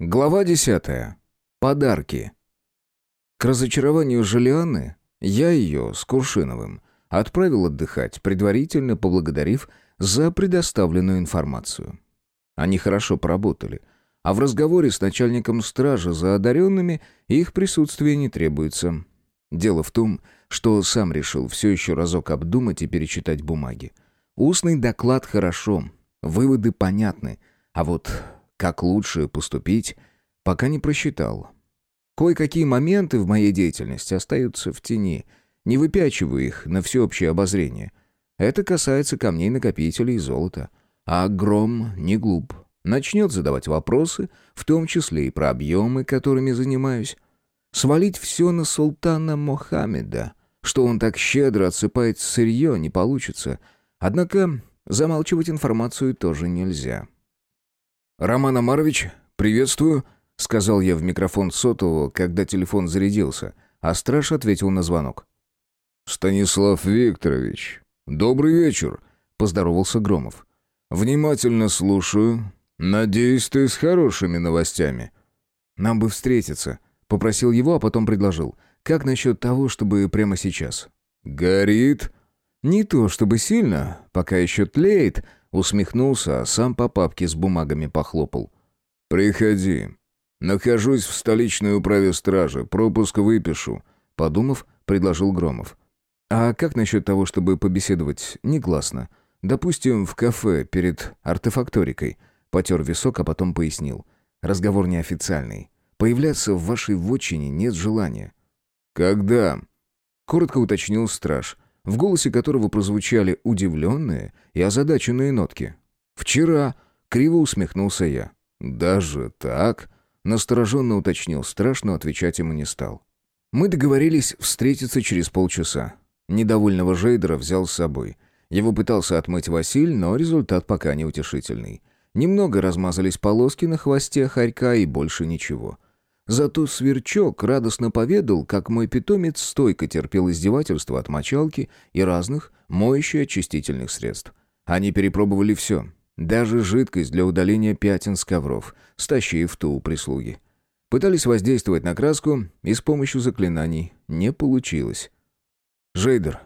Глава десятая. Подарки. К разочарованию Желианы я ее с Куршиновым отправил отдыхать, предварительно поблагодарив за предоставленную информацию. Они хорошо поработали, а в разговоре с начальником стражи за одаренными их присутствие не требуется. Дело в том, что сам решил все еще разок обдумать и перечитать бумаги. Устный доклад хорошо, выводы понятны, а вот как лучше поступить, пока не просчитал. Кое-какие моменты в моей деятельности остаются в тени, не выпячиваю их на всеобщее обозрение. Это касается камней-накопителей и золота. А Гром не глуп. Начнет задавать вопросы, в том числе и про объемы, которыми занимаюсь. Свалить все на султана Мохаммеда, что он так щедро отсыпает сырье, не получится. Однако замалчивать информацию тоже нельзя. «Роман Амарович, приветствую», — сказал я в микрофон сотового, когда телефон зарядился, а страж ответил на звонок. «Станислав Викторович, добрый вечер», — поздоровался Громов. «Внимательно слушаю. Надеюсь, ты с хорошими новостями». «Нам бы встретиться», — попросил его, а потом предложил. «Как насчет того, чтобы прямо сейчас?» «Горит?» «Не то чтобы сильно, пока еще тлеет», Усмехнулся, а сам по папке с бумагами похлопал. «Приходи. Нахожусь в столичной управе стражи, пропуск выпишу», — подумав, предложил Громов. «А как насчет того, чтобы побеседовать негласно? Допустим, в кафе перед артефакторикой?» Потер висок, а потом пояснил. «Разговор неофициальный. Появляться в вашей вотчине нет желания». «Когда?» Коротко уточнил страж, в голосе которого прозвучали удивленные и озадаченные нотки. «Вчера», — криво усмехнулся я. «Даже так?» — настороженно уточнил страж, но отвечать ему не стал. Мы договорились встретиться через полчаса. Недовольного Жейдера взял с собой. Его пытался отмыть Василь, но результат пока неутешительный. Немного размазались полоски на хвосте хорька и больше ничего. Зато Сверчок радостно поведал, как мой питомец стойко терпел издевательства от мочалки и разных моющих-очистительных средств. Они перепробовали все, даже жидкость для удаления пятен с ковров, стащив ту у прислуги. Пытались воздействовать на краску, и с помощью заклинаний не получилось. «Жейдер,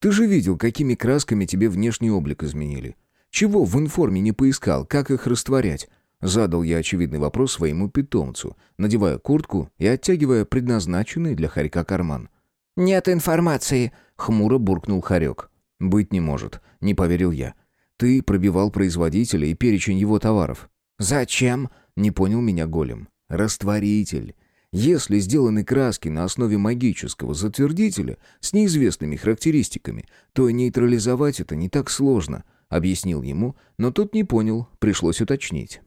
ты же видел, какими красками тебе внешний облик изменили. Чего в информе не поискал, как их растворять? Задал я очевидный вопрос своему питомцу, надевая куртку и оттягивая предназначенный для хорька карман. «Нет информации», — хмуро буркнул хорек. «Быть не может», — не поверил я. «Ты пробивал производителя и перечень его товаров». «Зачем?» — не понял меня голем. «Растворитель. Если сделаны краски на основе магического затвердителя с неизвестными характеристиками, то нейтрализовать это не так сложно», — объяснил ему, но тот не понял, пришлось уточнить.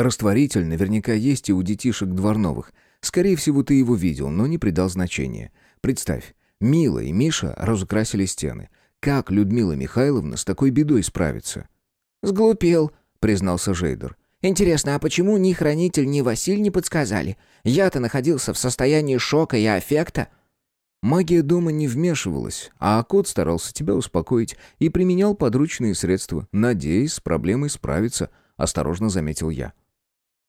Растворитель наверняка есть и у детишек дворновых. Скорее всего, ты его видел, но не придал значения. Представь, Мила и Миша разукрасили стены. Как Людмила Михайловна с такой бедой справится? «Сглупел», — признался Жейдер. «Интересно, а почему ни хранитель, ни Василь не подсказали? Я-то находился в состоянии шока и аффекта». Магия дома не вмешивалась, а кот старался тебя успокоить и применял подручные средства, надеясь с проблемой справиться, осторожно заметил я.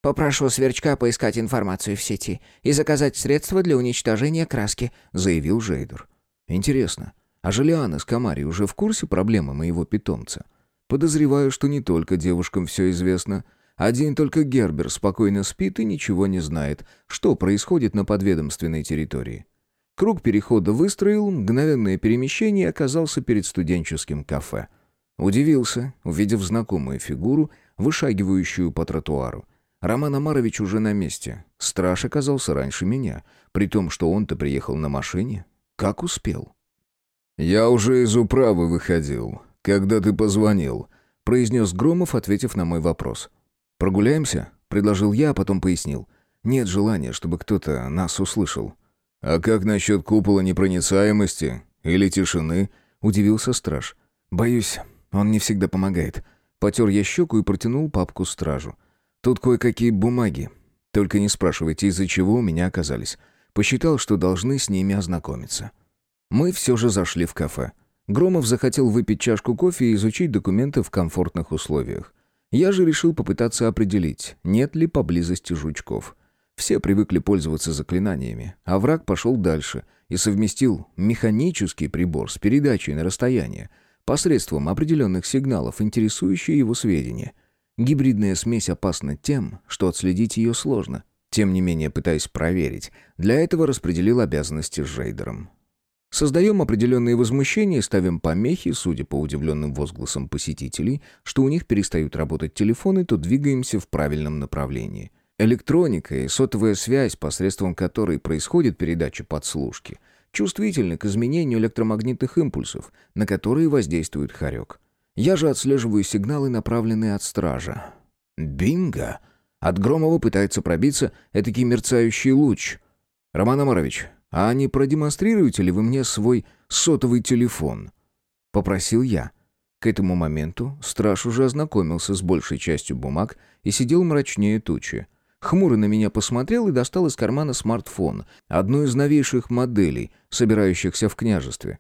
«Попрошу Сверчка поискать информацию в сети и заказать средства для уничтожения краски», — заявил Жейдер. «Интересно, а Желиана с Камари уже в курсе проблемы моего питомца? Подозреваю, что не только девушкам все известно. Один только Гербер спокойно спит и ничего не знает, что происходит на подведомственной территории». Круг перехода выстроил, мгновенное перемещение оказался перед студенческим кафе. Удивился, увидев знакомую фигуру, вышагивающую по тротуару. Роман Амарович уже на месте. Страж оказался раньше меня, при том, что он-то приехал на машине. Как успел? «Я уже из управы выходил, когда ты позвонил», — произнес Громов, ответив на мой вопрос. «Прогуляемся?» — предложил я, а потом пояснил. «Нет желания, чтобы кто-то нас услышал». «А как насчет купола непроницаемости или тишины?» — удивился страж. «Боюсь, он не всегда помогает». Потер я щеку и протянул папку стражу. Тут кое-какие бумаги. Только не спрашивайте, из-за чего у меня оказались. Посчитал, что должны с ними ознакомиться. Мы все же зашли в кафе. Громов захотел выпить чашку кофе и изучить документы в комфортных условиях. Я же решил попытаться определить, нет ли поблизости жучков. Все привыкли пользоваться заклинаниями, а враг пошел дальше и совместил механический прибор с передачей на расстояние посредством определенных сигналов, интересующие его сведения. Гибридная смесь опасна тем, что отследить ее сложно. Тем не менее, пытаясь проверить, для этого распределил обязанности с Жейдером. Создаем определенные возмущения ставим помехи, судя по удивленным возгласам посетителей, что у них перестают работать телефоны, то двигаемся в правильном направлении. Электроника и сотовая связь, посредством которой происходит передача подслушки, чувствительны к изменению электромагнитных импульсов, на которые воздействует хорек. Я же отслеживаю сигналы, направленные от стража. Бинго! От Громова пытается пробиться этакий мерцающий луч. «Роман Амарович, а не продемонстрируете ли вы мне свой сотовый телефон?» Попросил я. К этому моменту страж уже ознакомился с большей частью бумаг и сидел мрачнее тучи. Хмуро на меня посмотрел и достал из кармана смартфон, одну из новейших моделей, собирающихся в княжестве.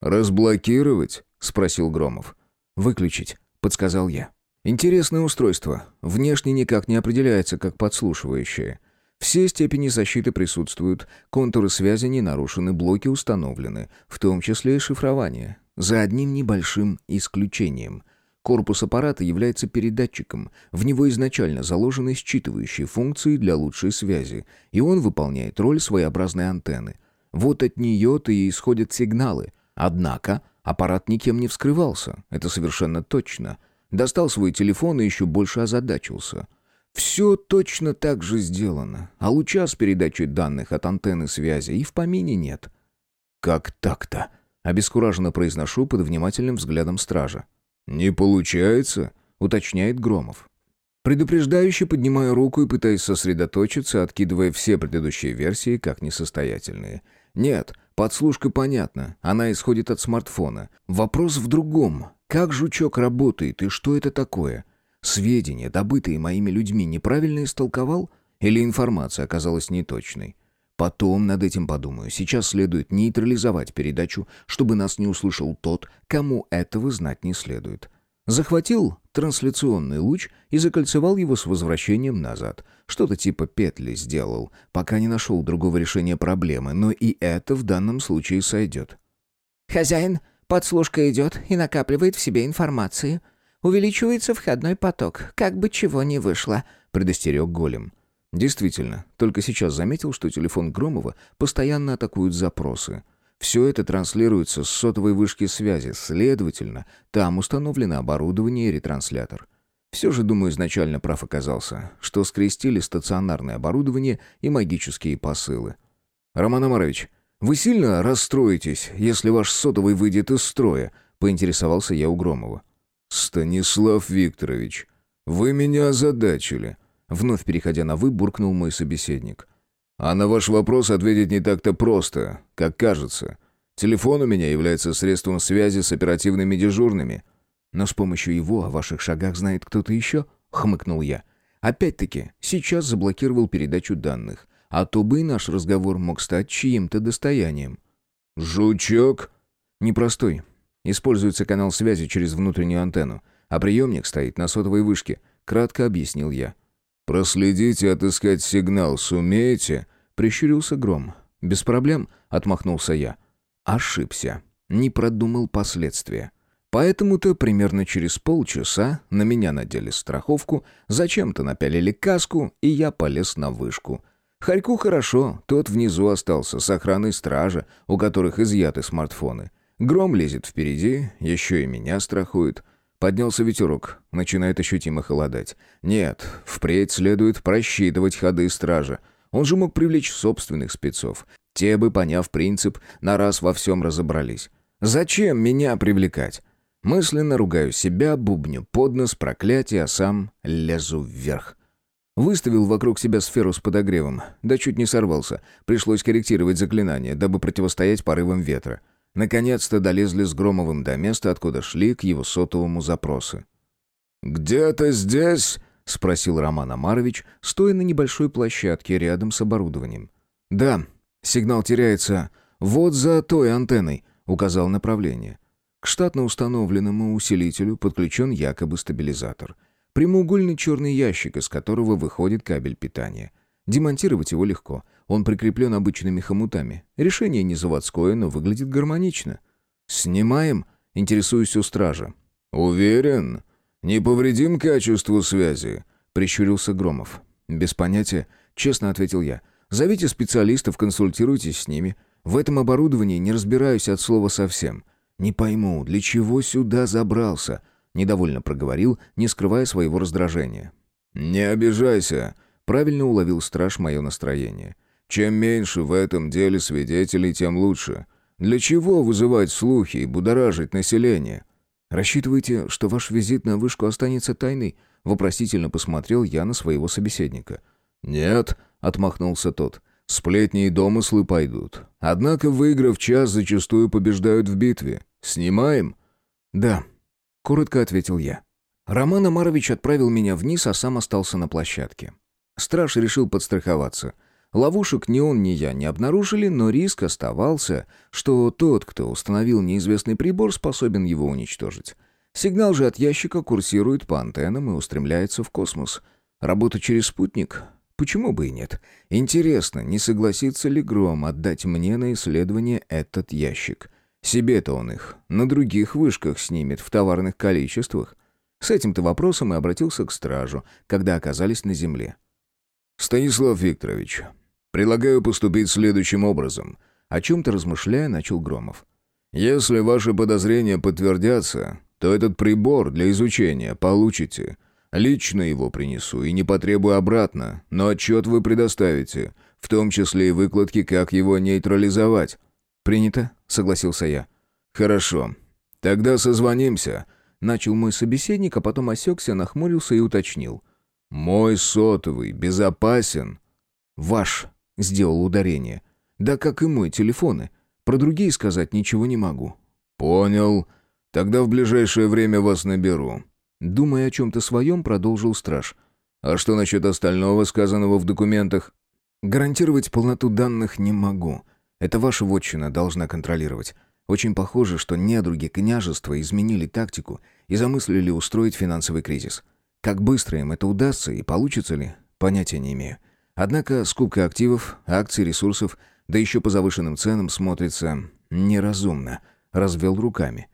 «Разблокировать?» — спросил Громов. «Выключить», — подсказал я. «Интересное устройство. Внешне никак не определяется как подслушивающее. Все степени защиты присутствуют, контуры связи не нарушены, блоки установлены, в том числе и шифрование. За одним небольшим исключением — Корпус аппарата является передатчиком, в него изначально заложены считывающие функции для лучшей связи, и он выполняет роль своеобразной антенны. Вот от нее-то и исходят сигналы. Однако аппарат никем не вскрывался, это совершенно точно. Достал свой телефон и еще больше озадачился. Все точно так же сделано, а луча с передачей данных от антенны связи и в помине нет. «Как так-то?» — обескураженно произношу под внимательным взглядом стража. «Не получается», — уточняет Громов. Предупреждающе поднимаю руку и пытаюсь сосредоточиться, откидывая все предыдущие версии как несостоятельные. Нет, подслушка понятна, она исходит от смартфона. Вопрос в другом. Как жучок работает и что это такое? Сведения, добытые моими людьми, неправильно истолковал? Или информация оказалась неточной? Потом над этим подумаю. Сейчас следует нейтрализовать передачу, чтобы нас не услышал тот, кому этого знать не следует. Захватил трансляционный луч и закольцевал его с возвращением назад. Что-то типа петли сделал, пока не нашел другого решения проблемы, но и это в данном случае сойдет. «Хозяин, подслушка идет и накапливает в себе информации. Увеличивается входной поток, как бы чего ни вышло», — предостерег голем. Действительно, только сейчас заметил, что телефон Громова постоянно атакуют запросы. Все это транслируется с сотовой вышки связи, следовательно, там установлено оборудование и ретранслятор. Все же, думаю, изначально прав оказался, что скрестили стационарное оборудование и магические посылы. «Роман Амарович, вы сильно расстроитесь, если ваш сотовый выйдет из строя?» — поинтересовался я у Громова. «Станислав Викторович, вы меня озадачили. Вновь переходя на «вы», буркнул мой собеседник. «А на ваш вопрос ответить не так-то просто, как кажется. Телефон у меня является средством связи с оперативными дежурными». «Но с помощью его о ваших шагах знает кто-то еще?» — хмыкнул я. «Опять-таки, сейчас заблокировал передачу данных, а то бы и наш разговор мог стать чьим-то достоянием». «Жучок?» «Непростой. Используется канал связи через внутреннюю антенну, а приемник стоит на сотовой вышке», — кратко объяснил я. «Проследить и отыскать сигнал сумеете?» — прищурился Гром. «Без проблем», — отмахнулся я. Ошибся. Не продумал последствия. Поэтому-то примерно через полчаса на меня надели страховку, зачем-то напялили каску, и я полез на вышку. Харьку хорошо, тот внизу остался с охраной стража, у которых изъяты смартфоны. Гром лезет впереди, еще и меня страхует. Поднялся ветерок, начинает ощутимо холодать. Нет, впредь следует просчитывать ходы стража. Он же мог привлечь собственных спецов. Те бы, поняв принцип, на раз во всем разобрались. Зачем меня привлекать? Мысленно ругаю себя, бубню под нос проклятие, а сам лезу вверх. Выставил вокруг себя сферу с подогревом. Да чуть не сорвался. Пришлось корректировать заклинание, дабы противостоять порывам ветра. Наконец-то долезли с Громовым до места, откуда шли к его сотовому запросы. «Где-то здесь?» — спросил Роман Амарович, стоя на небольшой площадке рядом с оборудованием. «Да, сигнал теряется вот за той антенной», — указал направление. К штатно установленному усилителю подключен якобы стабилизатор. Прямоугольный черный ящик, из которого выходит кабель питания. Демонтировать его легко. Он прикреплен обычными хомутами. Решение не заводское, но выглядит гармонично. «Снимаем?» — интересуюсь у стража. «Уверен? Не повредим качеству связи?» — прищурился Громов. «Без понятия», — честно ответил я. «Зовите специалистов, консультируйтесь с ними. В этом оборудовании не разбираюсь от слова совсем. Не пойму, для чего сюда забрался?» — недовольно проговорил, не скрывая своего раздражения. «Не обижайся», — правильно уловил страж мое настроение. «Чем меньше в этом деле свидетелей, тем лучше. Для чего вызывать слухи и будоражить население?» «Рассчитываете, что ваш визит на вышку останется тайной?» — вопросительно посмотрел я на своего собеседника. «Нет», — отмахнулся тот, — «сплетни и домыслы пойдут. Однако, выиграв час, зачастую побеждают в битве. Снимаем?» «Да», — коротко ответил я. Роман Амарович отправил меня вниз, а сам остался на площадке. Страж решил подстраховаться. Ловушек ни он, ни я не обнаружили, но риск оставался, что тот, кто установил неизвестный прибор, способен его уничтожить. Сигнал же от ящика курсирует по антеннам и устремляется в космос. Работа через спутник? Почему бы и нет? Интересно, не согласится ли Гром отдать мне на исследование этот ящик? Себе-то он их на других вышках снимет в товарных количествах. С этим-то вопросом и обратился к стражу, когда оказались на земле. «Станислав Викторович, Предлагаю поступить следующим образом. О чем-то размышляя, начал Громов. Если ваши подозрения подтвердятся, то этот прибор для изучения получите. Лично его принесу и не потребую обратно, но отчет вы предоставите, в том числе и выкладки, как его нейтрализовать». «Принято», — согласился я. «Хорошо. Тогда созвонимся», — начал мой собеседник, а потом осекся, нахмурился и уточнил. «Мой сотовый безопасен?» «Ваш», Сделал ударение. Да как и мой телефоны. Про другие сказать ничего не могу. Понял. Тогда в ближайшее время вас наберу. Думая о чем-то своем, продолжил страж. А что насчет остального, сказанного в документах? Гарантировать полноту данных не могу. Это ваша вотчина должна контролировать. Очень похоже, что недруги княжества изменили тактику и замыслили устроить финансовый кризис. Как быстро им это удастся и получится ли, понятия не имею. Однако скупка активов, акций, ресурсов, да еще по завышенным ценам смотрится неразумно. Развел руками.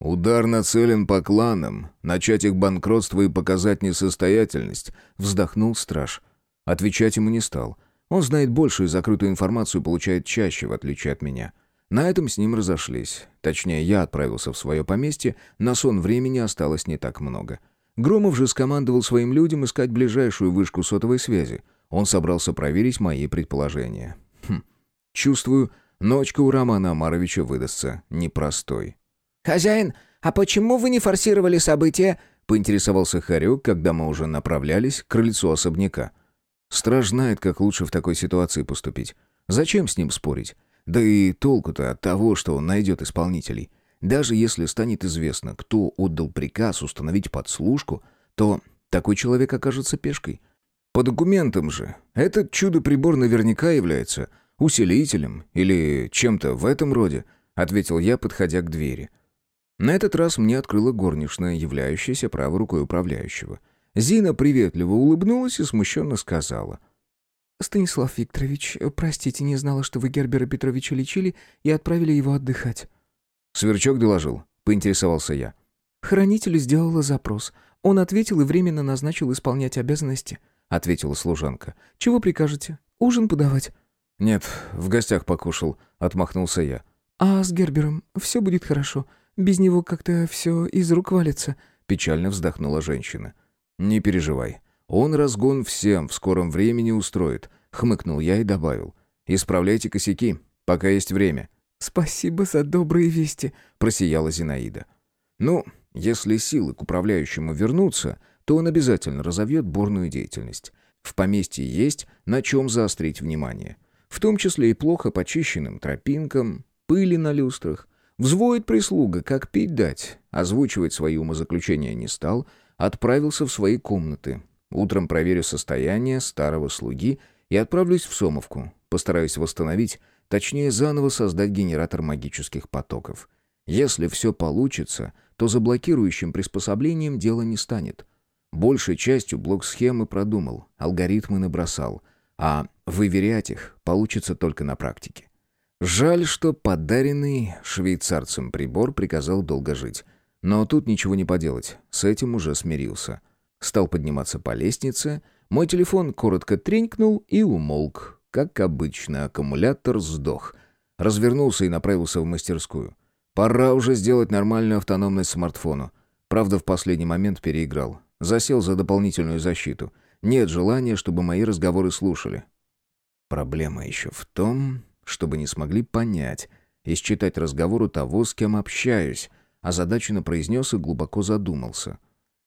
«Удар нацелен по кланам. Начать их банкротство и показать несостоятельность», — вздохнул страж. Отвечать ему не стал. Он знает больше и закрытую информацию получает чаще, в отличие от меня. На этом с ним разошлись. Точнее, я отправился в свое поместье, на сон времени осталось не так много. Громов же скомандовал своим людям искать ближайшую вышку сотовой связи. Он собрался проверить мои предположения. Хм. Чувствую, ночка у Романа Амаровича выдастся непростой. «Хозяин, а почему вы не форсировали события?» — поинтересовался Харек, когда мы уже направлялись к крыльцу особняка. Страж знает, как лучше в такой ситуации поступить. Зачем с ним спорить? Да и толку-то от того, что он найдет исполнителей. Даже если станет известно, кто отдал приказ установить подслушку, то такой человек окажется пешкой — по документам же, этот чудо-прибор наверняка является усилителем или чем-то в этом роде, ответил я, подходя к двери. На этот раз мне открыла горничная, являющаяся правой рукой управляющего. Зина приветливо улыбнулась и смущенно сказала. «Станислав Викторович, простите, не знала, что вы Гербера Петровича лечили и отправили его отдыхать». Сверчок доложил, поинтересовался я. Хранитель сделала запрос. Он ответил и временно назначил исполнять обязанности – ответила служанка. «Чего прикажете? Ужин подавать?» «Нет, в гостях покушал», — отмахнулся я. «А с Гербером все будет хорошо. Без него как-то все из рук валится», — печально вздохнула женщина. «Не переживай. Он разгон всем в скором времени устроит», — хмыкнул я и добавил. «Исправляйте косяки, пока есть время». «Спасибо за добрые вести», — просияла Зинаида. «Ну, если силы к управляющему вернутся, то он обязательно разовьет бурную деятельность. В поместье есть на чем заострить внимание. В том числе и плохо почищенным тропинкам, пыли на люстрах. Взвоет прислуга, как пить дать. Озвучивать свои умозаключения не стал, отправился в свои комнаты. Утром проверю состояние старого слуги и отправлюсь в Сомовку. Постараюсь восстановить, точнее заново создать генератор магических потоков. Если все получится, то за блокирующим приспособлением дело не станет. Большей частью блок схемы продумал, алгоритмы набросал, а выверять их получится только на практике. Жаль, что подаренный швейцарцем прибор приказал долго жить. Но тут ничего не поделать, с этим уже смирился. Стал подниматься по лестнице, мой телефон коротко тренькнул и умолк. Как обычно, аккумулятор сдох. Развернулся и направился в мастерскую. Пора уже сделать нормальную автономность смартфону. Правда, в последний момент переиграл. Засел за дополнительную защиту. Нет желания, чтобы мои разговоры слушали. Проблема еще в том, чтобы не смогли понять и считать разговор у того, с кем общаюсь, озадаченно произнес и глубоко задумался.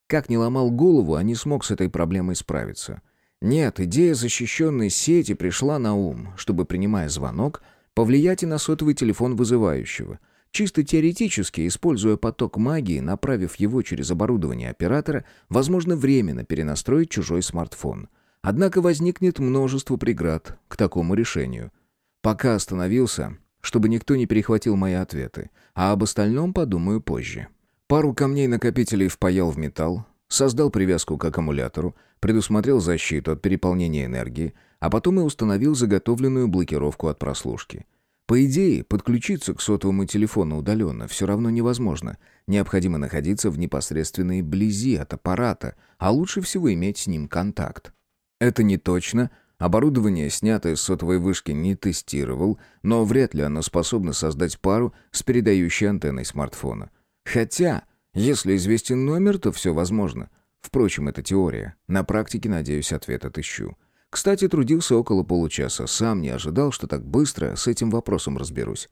Как не ломал голову, а не смог с этой проблемой справиться. Нет, идея защищенной сети пришла на ум, чтобы, принимая звонок, повлиять и на сотовый телефон вызывающего. Чисто теоретически, используя поток магии, направив его через оборудование оператора, возможно временно перенастроить чужой смартфон. Однако возникнет множество преград к такому решению. Пока остановился, чтобы никто не перехватил мои ответы, а об остальном подумаю позже. Пару камней-накопителей впаял в металл, создал привязку к аккумулятору, предусмотрел защиту от переполнения энергии, а потом и установил заготовленную блокировку от прослушки. По идее, подключиться к сотовому телефону удаленно все равно невозможно. Необходимо находиться в непосредственной близи от аппарата, а лучше всего иметь с ним контакт. Это не точно — Оборудование, снятое с сотовой вышки, не тестировал, но вряд ли оно способно создать пару с передающей антенной смартфона. Хотя, если известен номер, то все возможно. Впрочем, это теория. На практике, надеюсь, ответ отыщу. Кстати, трудился около получаса. Сам не ожидал, что так быстро с этим вопросом разберусь.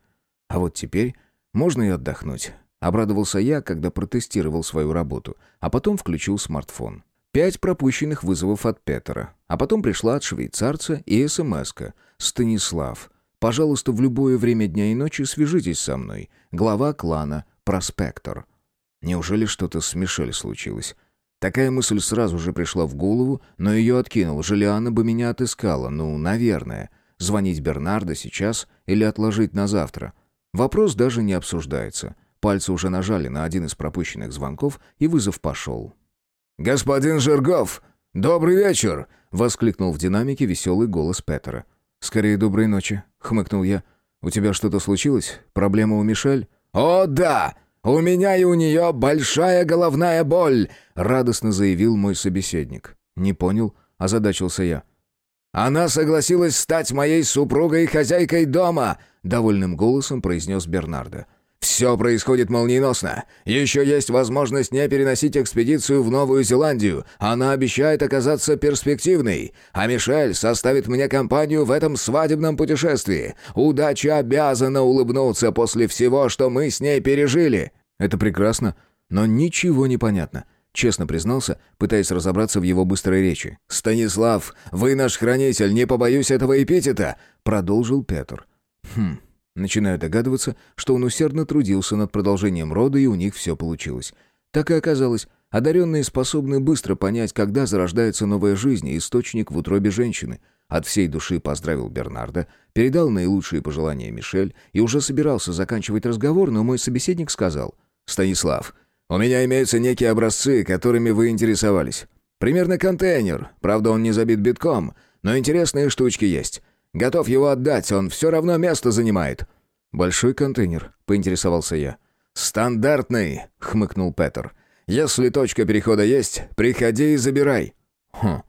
А вот теперь можно и отдохнуть. Обрадовался я, когда протестировал свою работу, а потом включил смартфон. Пять пропущенных вызовов от Петера. А потом пришла от швейцарца и СМС-ка. «Станислав, пожалуйста, в любое время дня и ночи свяжитесь со мной. Глава клана Проспектор». Неужели что-то с Мишель случилось? Такая мысль сразу же пришла в голову, но ее откинул. Желиана бы меня отыскала. Ну, наверное. Звонить Бернардо сейчас или отложить на завтра? Вопрос даже не обсуждается. Пальцы уже нажали на один из пропущенных звонков, и вызов пошел. «Господин Жиргов, добрый вечер!» — воскликнул в динамике веселый голос Петера. «Скорее доброй ночи», — хмыкнул я. «У тебя что-то случилось? Проблема у Мишель?» «О, да! У меня и у нее большая головная боль!» — радостно заявил мой собеседник. «Не понял?» — озадачился я. «Она согласилась стать моей супругой и хозяйкой дома!» — довольным голосом произнес Бернардо. Все происходит молниеносно. Еще есть возможность не переносить экспедицию в Новую Зеландию. Она обещает оказаться перспективной. А Мишель составит мне компанию в этом свадебном путешествии. Удача обязана улыбнуться после всего, что мы с ней пережили». «Это прекрасно, но ничего не понятно». Честно признался, пытаясь разобраться в его быстрой речи. «Станислав, вы наш хранитель, не побоюсь этого эпитета», — продолжил Петр. «Хм, Начинаю догадываться, что он усердно трудился над продолжением рода, и у них все получилось. Так и оказалось. Одаренные способны быстро понять, когда зарождается новая жизнь и источник в утробе женщины. От всей души поздравил Бернарда, передал наилучшие пожелания Мишель и уже собирался заканчивать разговор, но мой собеседник сказал. «Станислав, у меня имеются некие образцы, которыми вы интересовались. Примерно контейнер, правда он не забит битком, но интересные штучки есть. Готов его отдать, он все равно место занимает». «Большой контейнер», — поинтересовался я. «Стандартный», — хмыкнул Петер. «Если точка перехода есть, приходи и забирай». «Хм,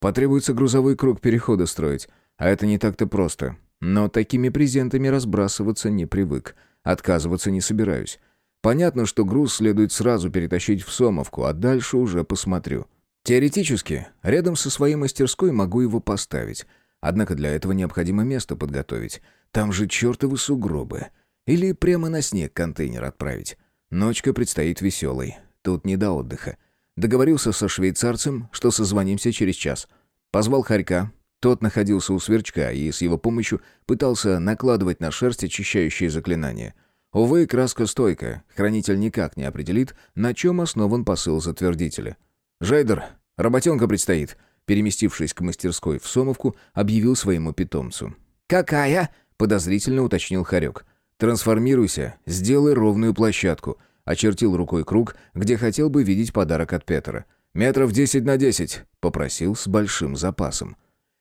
потребуется грузовой круг перехода строить, а это не так-то просто. Но такими презентами разбрасываться не привык, отказываться не собираюсь. Понятно, что груз следует сразу перетащить в Сомовку, а дальше уже посмотрю. Теоретически, рядом со своей мастерской могу его поставить». Однако для этого необходимо место подготовить. Там же чертовы сугробы. Или прямо на снег контейнер отправить. Ночка предстоит веселой. Тут не до отдыха. Договорился со швейцарцем, что созвонимся через час. Позвал Харька. Тот находился у сверчка и с его помощью пытался накладывать на шерсть очищающие заклинания. Увы, краска стойкая. Хранитель никак не определит, на чем основан посыл затвердителя. «Жейдер, работенка предстоит. Переместившись к мастерской в Сомовку, объявил своему питомцу. «Какая?» — подозрительно уточнил Харек. «Трансформируйся, сделай ровную площадку», — очертил рукой круг, где хотел бы видеть подарок от Петра. «Метров десять на десять», — попросил с большим запасом.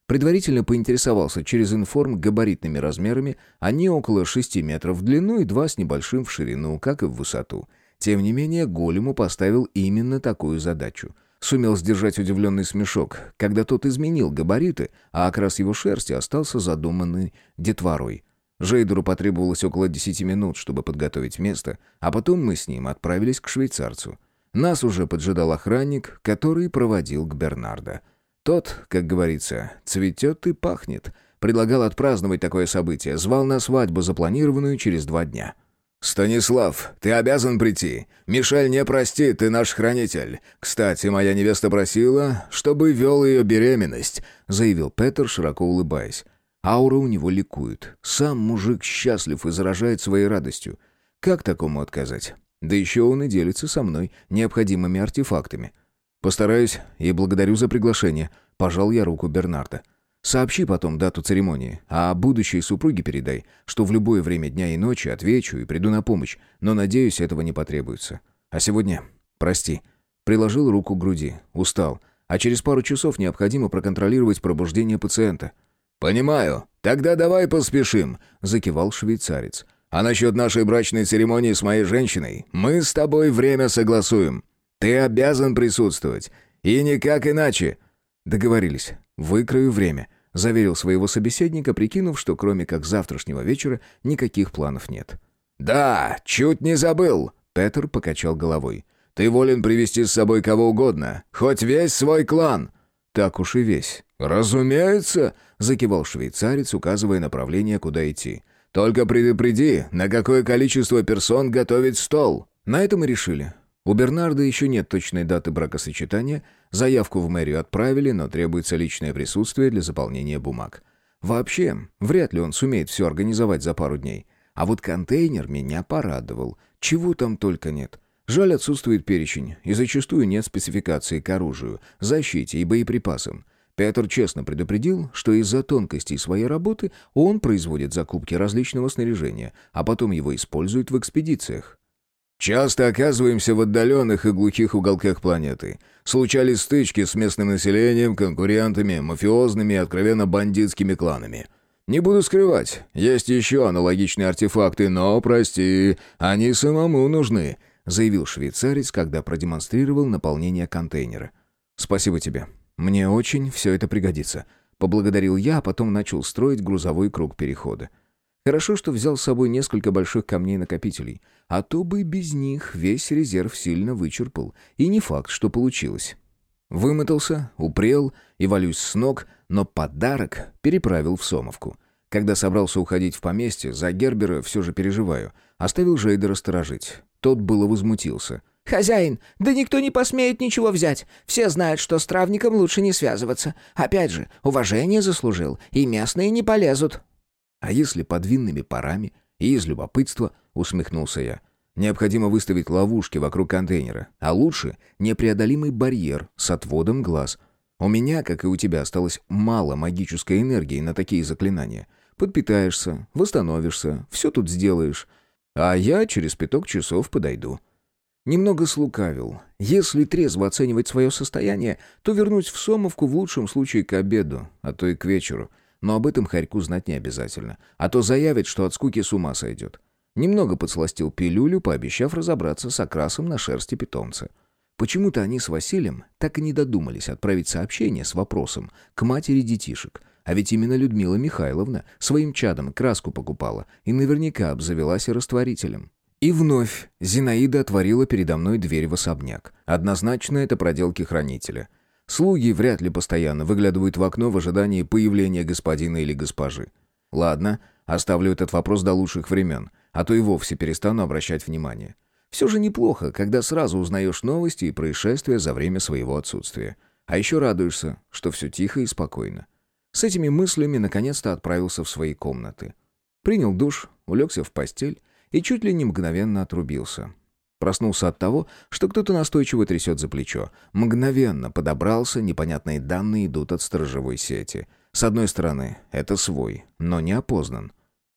Предварительно поинтересовался через информ габаритными размерами, они около шести метров в длину и два с небольшим в ширину, как и в высоту. Тем не менее, голему поставил именно такую задачу. Сумел сдержать удивленный смешок, когда тот изменил габариты, а окрас его шерсти остался задуманный детворой. Жейдеру потребовалось около десяти минут, чтобы подготовить место, а потом мы с ним отправились к швейцарцу. Нас уже поджидал охранник, который проводил к Бернардо. Тот, как говорится, цветет и пахнет. Предлагал отпраздновать такое событие, звал на свадьбу, запланированную через два дня. «Станислав, ты обязан прийти. Мишель не простит, ты наш хранитель. Кстати, моя невеста просила, чтобы вел ее беременность», заявил Петер, широко улыбаясь. Аура у него ликует. Сам мужик счастлив и заражает своей радостью. Как такому отказать? Да еще он и делится со мной необходимыми артефактами. «Постараюсь и благодарю за приглашение», — пожал я руку Бернарда. «Сообщи потом дату церемонии, а будущей супруге передай, что в любое время дня и ночи отвечу и приду на помощь, но, надеюсь, этого не потребуется. А сегодня, прости, приложил руку к груди, устал, а через пару часов необходимо проконтролировать пробуждение пациента». «Понимаю. Тогда давай поспешим», — закивал швейцарец. «А насчет нашей брачной церемонии с моей женщиной мы с тобой время согласуем». Ты обязан присутствовать. И никак иначе». «Договорились. Выкрою время», — заверил своего собеседника, прикинув, что кроме как завтрашнего вечера никаких планов нет. «Да, чуть не забыл», — Петр покачал головой. «Ты волен привести с собой кого угодно, хоть весь свой клан». «Так уж и весь». «Разумеется», — закивал швейцарец, указывая направление, куда идти. «Только предупреди, на какое количество персон готовить стол». На этом и решили. У Бернарда еще нет точной даты бракосочетания, заявку в мэрию отправили, но требуется личное присутствие для заполнения бумаг. Вообще, вряд ли он сумеет все организовать за пару дней. А вот контейнер меня порадовал. Чего там только нет. Жаль, отсутствует перечень, и зачастую нет спецификации к оружию, защите и боеприпасам. Петр честно предупредил, что из-за тонкостей своей работы он производит закупки различного снаряжения, а потом его использует в экспедициях. Часто оказываемся в отдаленных и глухих уголках планеты. Случались стычки с местным населением, конкурентами, мафиозными и откровенно бандитскими кланами. Не буду скрывать, есть еще аналогичные артефакты, но, прости, они самому нужны», заявил швейцарец, когда продемонстрировал наполнение контейнера. «Спасибо тебе. Мне очень все это пригодится», поблагодарил я, а потом начал строить грузовой круг перехода. Хорошо, что взял с собой несколько больших камней-накопителей, а то бы без них весь резерв сильно вычерпал, и не факт, что получилось. Вымотался, упрел и валюсь с ног, но подарок переправил в Сомовку. Когда собрался уходить в поместье, за Гербера все же переживаю. Оставил Жейдера сторожить. Тот было возмутился. «Хозяин, да никто не посмеет ничего взять. Все знают, что с травником лучше не связываться. Опять же, уважение заслужил, и местные не полезут». А если под винными парами и из любопытства, усмехнулся я. Необходимо выставить ловушки вокруг контейнера, а лучше непреодолимый барьер с отводом глаз. У меня, как и у тебя, осталось мало магической энергии на такие заклинания. Подпитаешься, восстановишься, все тут сделаешь. А я через пяток часов подойду. Немного слукавил. Если трезво оценивать свое состояние, то вернусь в Сомовку в лучшем случае к обеду, а то и к вечеру. Но об этом Харьку знать не обязательно. А то заявит, что от скуки с ума сойдет. Немного подсластил пилюлю, пообещав разобраться с окрасом на шерсти питомца. Почему-то они с Василием так и не додумались отправить сообщение с вопросом к матери детишек. А ведь именно Людмила Михайловна своим чадом краску покупала и наверняка обзавелась и растворителем. И вновь Зинаида отворила передо мной дверь в особняк. Однозначно это проделки хранителя. Слуги вряд ли постоянно выглядывают в окно в ожидании появления господина или госпожи. Ладно, оставлю этот вопрос до лучших времен, а то и вовсе перестану обращать внимание. Все же неплохо, когда сразу узнаешь новости и происшествия за время своего отсутствия. А еще радуешься, что все тихо и спокойно. С этими мыслями наконец-то отправился в свои комнаты. Принял душ, улегся в постель и чуть ли не мгновенно отрубился. Проснулся от того, что кто-то настойчиво трясет за плечо. Мгновенно подобрался, непонятные данные идут от сторожевой сети. С одной стороны, это свой, но не опознан.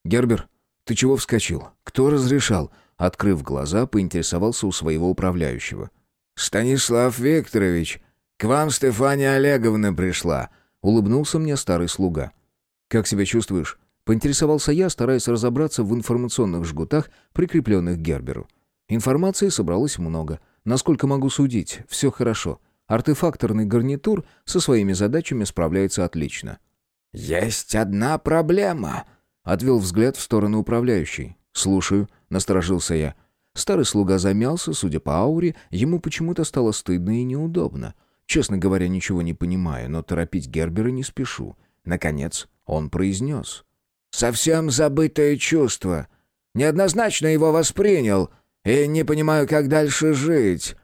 «Гербер, ты чего вскочил? Кто разрешал?» Открыв глаза, поинтересовался у своего управляющего. «Станислав Викторович», «К вам Стефания Олеговна пришла», — улыбнулся мне старый слуга. «Как себя чувствуешь?» — поинтересовался я, стараясь разобраться в информационных жгутах, прикрепленных к Герберу. Информации собралось много. Насколько могу судить, все хорошо. Артефакторный гарнитур со своими задачами справляется отлично. «Есть одна проблема», — отвел взгляд в сторону управляющей. «Слушаю», — насторожился я. Старый слуга замялся, судя по ауре, ему почему-то стало стыдно и неудобно. Честно говоря, ничего не понимаю, но торопить Гербера не спешу. Наконец, он произнес. «Совсем забытое чувство. Неоднозначно его воспринял, и не понимаю, как дальше жить».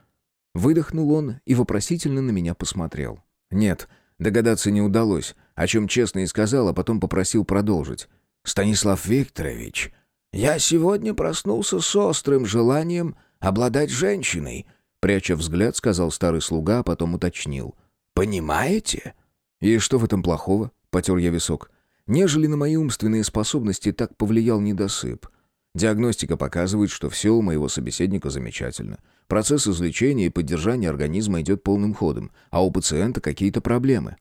Выдохнул он и вопросительно на меня посмотрел. Нет, догадаться не удалось, о чем честно и сказал, а потом попросил продолжить. «Станислав Викторович, я сегодня проснулся с острым желанием обладать женщиной», пряча взгляд, сказал старый слуга, а потом уточнил. «Понимаете?» «И что в этом плохого?» — потер я висок. «Нежели на мои умственные способности так повлиял недосып. Диагностика показывает, что все у моего собеседника замечательно. Процесс излечения и поддержания организма идет полным ходом, а у пациента какие-то проблемы.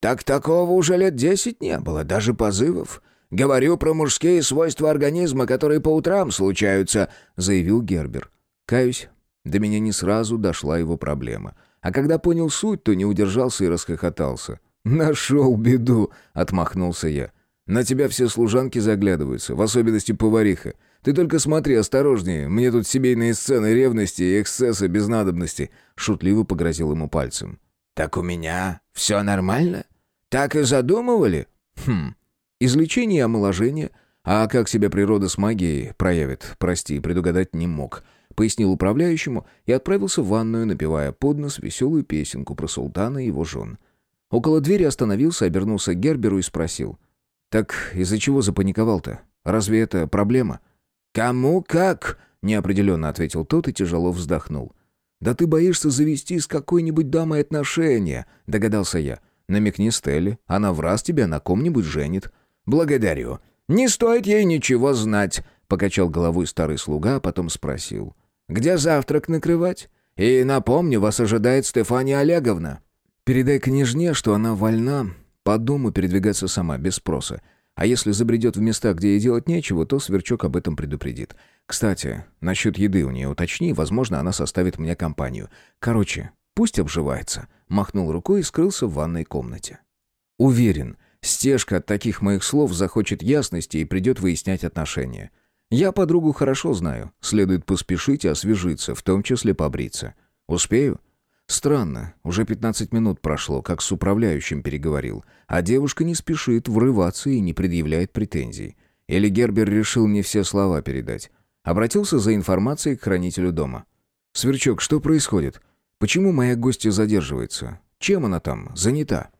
«Так такого уже лет десять не было, даже позывов. Говорю про мужские свойства организма, которые по утрам случаются», — заявил Гербер. Каюсь, до меня не сразу дошла его проблема. А когда понял суть, то не удержался и расхохотался. «Нашел беду», — отмахнулся я. «На тебя все служанки заглядываются, в особенности повариха. Ты только смотри осторожнее, мне тут семейные сцены ревности и эксцесса без надобности», — шутливо погрозил ему пальцем. «Так у меня все нормально? Так и задумывали?» «Хм. Излечение и омоложение. А как себя природа с магией проявит, прости, предугадать не мог», — пояснил управляющему и отправился в ванную, напевая под нос веселую песенку про султана и его жен. Около двери остановился, обернулся к Герберу и спросил. «Так из-за чего запаниковал-то? Разве это проблема?» «Кому как?» — неопределенно ответил тот и тяжело вздохнул. «Да ты боишься завести с какой-нибудь дамой отношения», — догадался я. «Намекни Стелле, она в раз тебя на ком-нибудь женит». «Благодарю. Не стоит ей ничего знать», — покачал головой старый слуга, а потом спросил. «Где завтрак накрывать? И напомню, вас ожидает Стефания Олеговна». «Передай княжне, что она вольна по дому передвигаться сама, без спроса. А если забредет в места, где ей делать нечего, то Сверчок об этом предупредит. Кстати, насчет еды у нее уточни, возможно, она составит мне компанию. Короче, пусть обживается». Махнул рукой и скрылся в ванной комнате. Уверен, Стежка от таких моих слов захочет ясности и придет выяснять отношения. Я подругу хорошо знаю, следует поспешить и освежиться, в том числе побриться. Успею? Странно, уже 15 минут прошло, как с управляющим переговорил, а девушка не спешит врываться и не предъявляет претензий. Или Гербер решил мне все слова передать. Обратился за информацией к хранителю дома. «Сверчок, что происходит? Почему моя гостья задерживается? Чем она там занята?»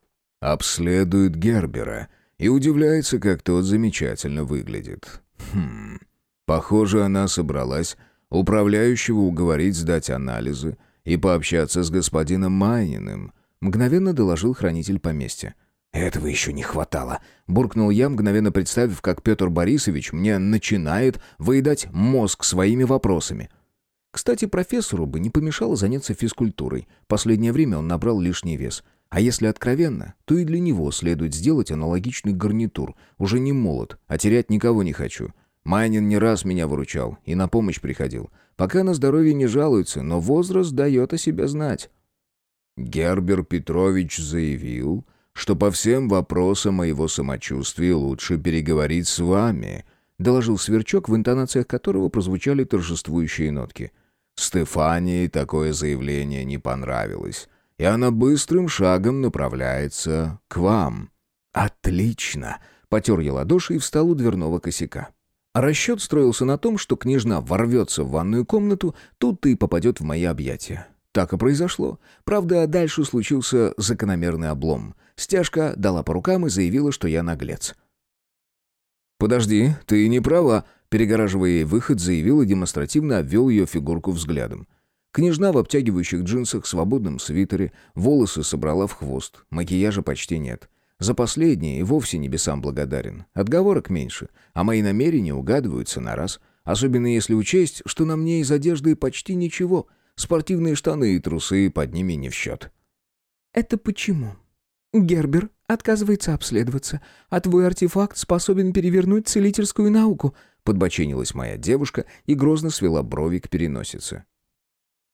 Обследует Гербера и удивляется, как тот замечательно выглядит. Хм, похоже, она собралась управляющего уговорить сдать анализы, и пообщаться с господином Майниным», — мгновенно доложил хранитель поместья. «Этого еще не хватало», — буркнул я, мгновенно представив, как Петр Борисович мне начинает выедать мозг своими вопросами. Кстати, профессору бы не помешало заняться физкультурой. Последнее время он набрал лишний вес. А если откровенно, то и для него следует сделать аналогичный гарнитур. Уже не молод, а терять никого не хочу. Майнин не раз меня выручал и на помощь приходил. Пока на здоровье не жалуется, но возраст дает о себе знать. Гербер Петрович заявил, что по всем вопросам моего самочувствия лучше переговорить с вами, доложил Сверчок, в интонациях которого прозвучали торжествующие нотки. Стефании такое заявление не понравилось, и она быстрым шагом направляется к вам. «Отлично!» — потер я ладоши и встал у дверного косяка. А расчет строился на том, что княжна ворвется в ванную комнату, тут и попадет в мои объятия. Так и произошло. Правда, дальше случился закономерный облом. Стяжка дала по рукам и заявила, что я наглец. «Подожди, ты не права», — перегораживая ей выход, заявил и демонстративно обвел ее фигурку взглядом. Княжна в обтягивающих джинсах, свободном свитере, волосы собрала в хвост, макияжа почти нет. За последнее и вовсе небесам благодарен. Отговорок меньше, а мои намерения угадываются на раз. Особенно если учесть, что на мне из одежды почти ничего. Спортивные штаны и трусы под ними не в счет. «Это почему?» «Гербер отказывается обследоваться, а твой артефакт способен перевернуть целительскую науку», подбоченилась моя девушка и грозно свела брови к переносице.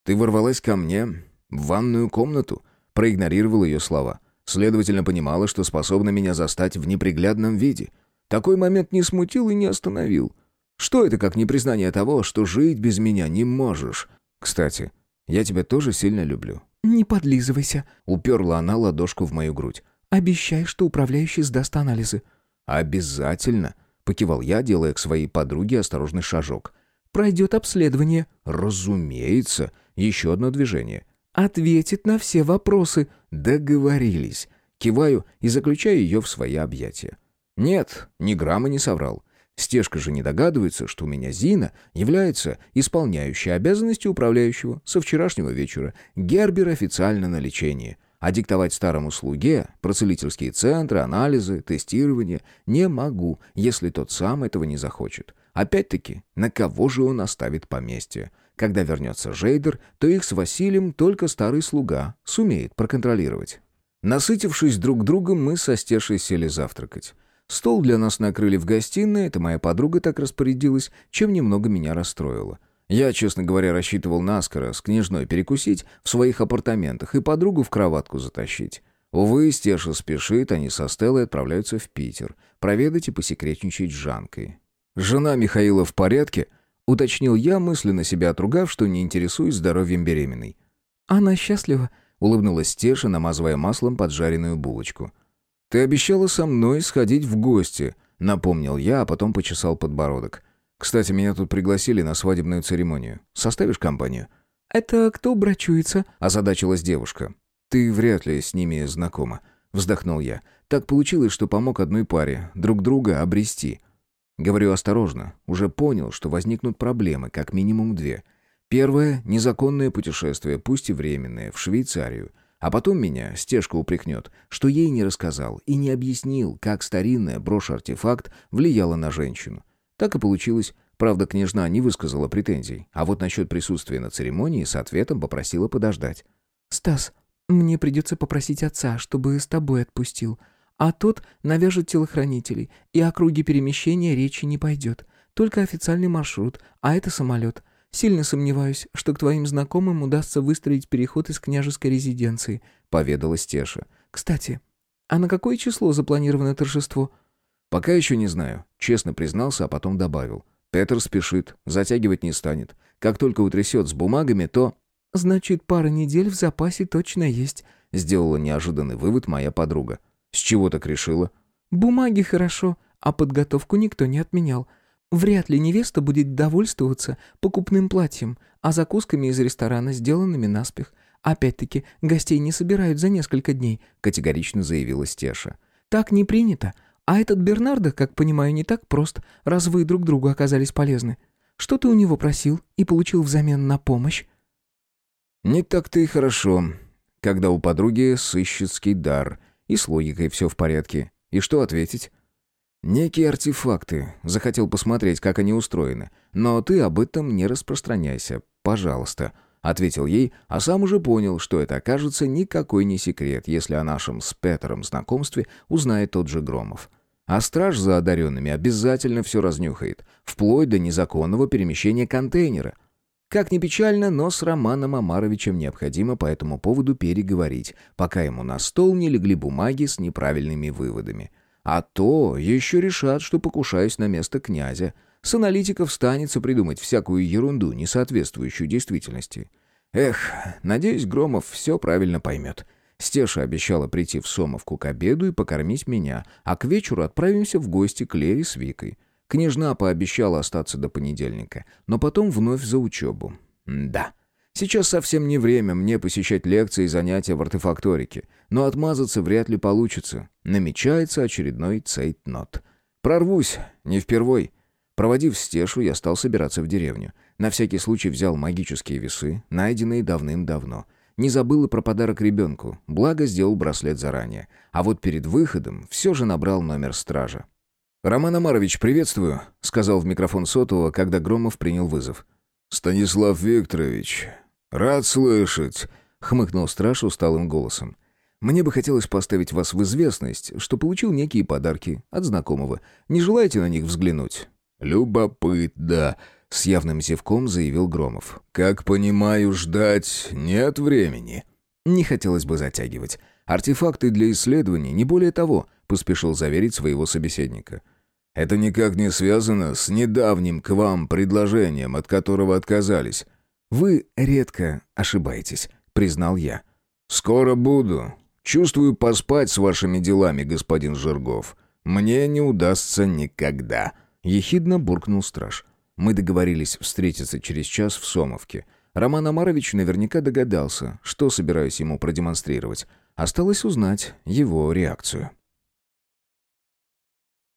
«Ты ворвалась ко мне в ванную комнату?» проигнорировал ее слова. Следовательно, понимала, что способна меня застать в неприглядном виде. Такой момент не смутил и не остановил. Что это, как непризнание того, что жить без меня не можешь? Кстати, я тебя тоже сильно люблю. «Не подлизывайся», — уперла она ладошку в мою грудь. «Обещай, что управляющий сдаст анализы». «Обязательно», — покивал я, делая к своей подруге осторожный шажок. «Пройдет обследование». «Разумеется». Еще одно движение. «Ответит на все вопросы». «Договорились». Киваю и заключаю ее в свои объятия. Нет, ни грамма не соврал. Стежка же не догадывается, что у меня Зина является исполняющей обязанности управляющего со вчерашнего вечера. Гербер официально на лечении. А диктовать старому слуге про целительские центры, анализы, тестирование не могу, если тот сам этого не захочет. Опять-таки, на кого же он оставит поместье? Когда вернется Жейдер, то их с Василием только старый слуга сумеет проконтролировать. Насытившись друг другом, мы со Стешей сели завтракать. Стол для нас накрыли в гостиной, это моя подруга так распорядилась, чем немного меня расстроило. Я, честно говоря, рассчитывал наскоро с княжной перекусить в своих апартаментах и подругу в кроватку затащить. Увы, Стеша спешит, они со Стеллой отправляются в Питер, проведать и посекретничать с Жанкой. «Жена Михаила в порядке?» — уточнил я, мысленно себя отругав, что не интересуюсь здоровьем беременной. «Она счастлива», — улыбнулась Стеша, намазывая маслом поджаренную булочку. «Ты обещала со мной сходить в гости», — напомнил я, а потом почесал подбородок. «Кстати, меня тут пригласили на свадебную церемонию. Составишь компанию?» «Это кто брачуется?» — озадачилась девушка. «Ты вряд ли с ними знакома», — вздохнул я. «Так получилось, что помог одной паре друг друга обрести». Говорю осторожно, уже понял, что возникнут проблемы, как минимум две. Первое — незаконное путешествие, пусть и временное, в Швейцарию — а потом меня стежка упрекнет, что ей не рассказал и не объяснил, как старинная брошь-артефакт влияла на женщину. Так и получилось. Правда, княжна не высказала претензий, а вот насчет присутствия на церемонии с ответом попросила подождать. «Стас, мне придется попросить отца, чтобы с тобой отпустил. А тот навяжет телохранителей, и о круге перемещения речи не пойдет. Только официальный маршрут, а это самолет. Сильно сомневаюсь, что к твоим знакомым удастся выстроить переход из княжеской резиденции», — поведала Стеша. «Кстати, а на какое число запланировано торжество?» «Пока еще не знаю», — честно признался, а потом добавил. «Петер спешит, затягивать не станет. Как только утрясет с бумагами, то...» «Значит, пара недель в запасе точно есть», — сделала неожиданный вывод моя подруга. «С чего так решила?» «Бумаги хорошо, а подготовку никто не отменял. Вряд ли невеста будет довольствоваться покупным платьем, а закусками из ресторана, сделанными наспех. Опять-таки, гостей не собирают за несколько дней», — категорично заявила Стеша. «Так не принято. А этот Бернардо, как понимаю, не так прост, раз вы друг другу оказались полезны. Что ты у него просил и получил взамен на помощь?» «Не так-то и хорошо, когда у подруги сыщицкий дар, и с логикой все в порядке. И что ответить?» «Некие артефакты. Захотел посмотреть, как они устроены. Но ты об этом не распространяйся, пожалуйста», — ответил ей, а сам уже понял, что это окажется никакой не секрет, если о нашем с Петером знакомстве узнает тот же Громов. А страж за одаренными обязательно все разнюхает, вплоть до незаконного перемещения контейнера. Как ни печально, но с Романом Амаровичем необходимо по этому поводу переговорить, пока ему на стол не легли бумаги с неправильными выводами — а то еще решат, что покушаюсь на место князя. С аналитиков станется придумать всякую ерунду, не соответствующую действительности. Эх, надеюсь, Громов все правильно поймет. Стеша обещала прийти в Сомовку к обеду и покормить меня, а к вечеру отправимся в гости к Лере с Викой. Княжна пообещала остаться до понедельника, но потом вновь за учебу. Да. Сейчас совсем не время мне посещать лекции и занятия в артефакторике, но отмазаться вряд ли получится. Намечается очередной цейтнот. Прорвусь, не впервой. Проводив стешу, я стал собираться в деревню. На всякий случай взял магические весы, найденные давным-давно. Не забыл и про подарок ребенку, благо сделал браслет заранее. А вот перед выходом все же набрал номер стража. «Роман Амарович, приветствую», — сказал в микрофон сотового, когда Громов принял вызов. «Станислав Викторович, рад слышать», — хмыкнул страж усталым голосом. Мне бы хотелось поставить вас в известность, что получил некие подарки от знакомого. Не желаете на них взглянуть?» «Любопытно», — с явным зевком заявил Громов. «Как понимаю, ждать нет времени». «Не хотелось бы затягивать. Артефакты для исследований, не более того», — поспешил заверить своего собеседника. «Это никак не связано с недавним к вам предложением, от которого отказались». «Вы редко ошибаетесь», — признал я. «Скоро буду. Чувствую поспать с вашими делами, господин Жиргов. Мне не удастся никогда», — ехидно буркнул страж. Мы договорились встретиться через час в Сомовке. Роман Амарович наверняка догадался, что собираюсь ему продемонстрировать. Осталось узнать его реакцию.